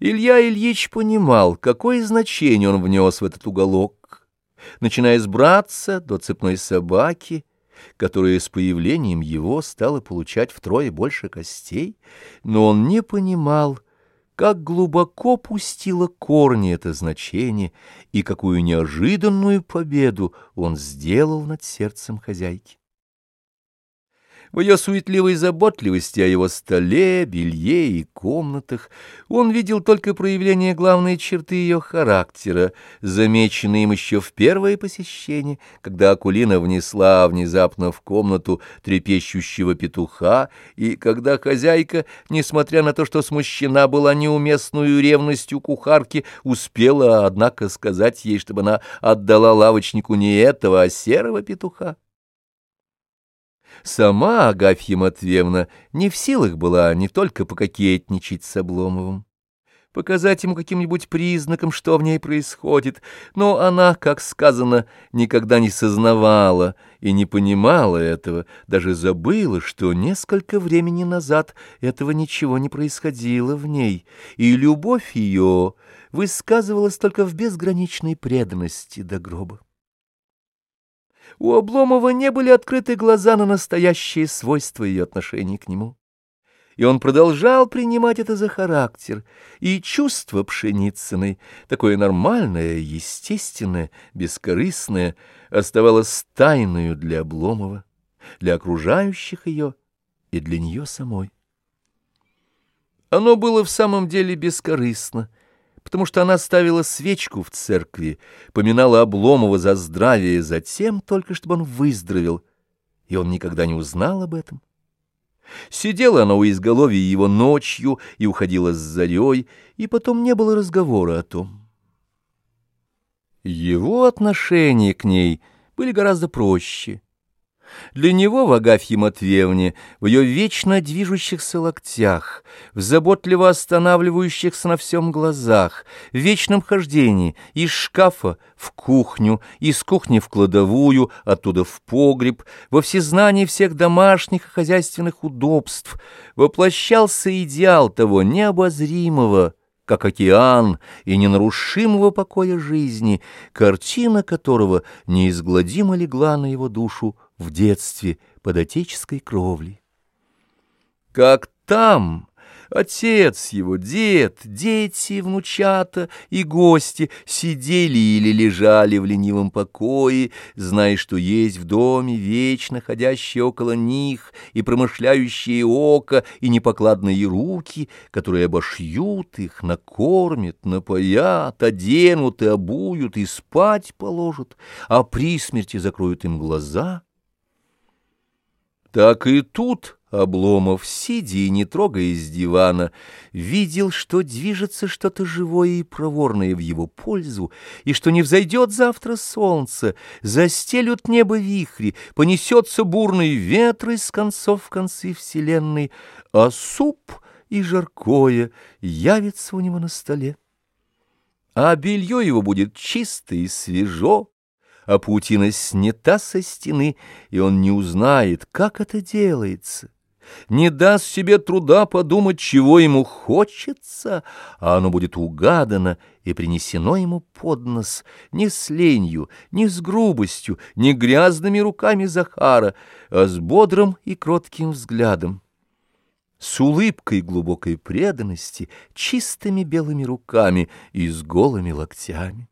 Илья Ильич понимал, какое значение он внес в этот уголок, начиная с братца до цепной собаки, которая с появлением его стала получать втрое больше костей, но он не понимал, как глубоко пустило корни это значение и какую неожиданную победу он сделал над сердцем хозяйки. В ее суетливой заботливости о его столе, белье и комнатах он видел только проявление главной черты ее характера, замеченной им еще в первое посещение, когда Акулина внесла внезапно в комнату трепещущего петуха, и когда хозяйка, несмотря на то, что смущена была неуместную ревностью кухарки, успела, однако, сказать ей, чтобы она отдала лавочнику не этого, а серого петуха. Сама Агафья Матвеевна не в силах была не только пококетничать с Обломовым, показать ему каким-нибудь признаком, что в ней происходит, но она, как сказано, никогда не сознавала и не понимала этого, даже забыла, что несколько времени назад этого ничего не происходило в ней, и любовь ее высказывалась только в безграничной преданности до гроба. У Обломова не были открыты глаза на настоящие свойства ее отношений к нему. И он продолжал принимать это за характер, и чувство Пшеницыной, такое нормальное, естественное, бескорыстное, оставалось тайною для Обломова, для окружающих ее и для нее самой. Оно было в самом деле бескорыстно, потому что она ставила свечку в церкви, поминала Обломова за здравие, затем только чтобы он выздоровел, и он никогда не узнал об этом. Сидела она у изголовья его ночью и уходила с зарей, и потом не было разговора о том. Его отношения к ней были гораздо проще. Для него в Агафье Матвеевне, в ее вечно движущихся локтях, в заботливо останавливающихся на всем глазах, в вечном хождении из шкафа в кухню, из кухни в кладовую, оттуда в погреб, во всезнании всех домашних и хозяйственных удобств, воплощался идеал того необозримого, как океан и ненарушимого покоя жизни, картина которого неизгладимо легла на его душу в детстве под отеческой кровлей. Как там отец его, дед, дети, внучата и гости сидели или лежали в ленивом покое, зная, что есть в доме вечно ходящие около них и промышляющие око и непокладные руки, которые обошьют их, накормят, напоят, оденут и обуют и спать положат, а при смерти закроют им глаза — так и тут Обломов, сидя и не трогаясь с дивана, видел, что движется что-то живое и проворное в его пользу, и что не взойдет завтра солнце, застелют небо вихри, понесется бурный ветр из концов в концы вселенной, а суп и жаркое явится у него на столе. А белье его будет чисто и свежо, а паутина снята со стены, и он не узнает, как это делается, не даст себе труда подумать, чего ему хочется, а оно будет угадано и принесено ему под нос не с ленью, не с грубостью, не грязными руками Захара, а с бодрым и кротким взглядом с улыбкой глубокой преданности, чистыми белыми руками и с голыми локтями.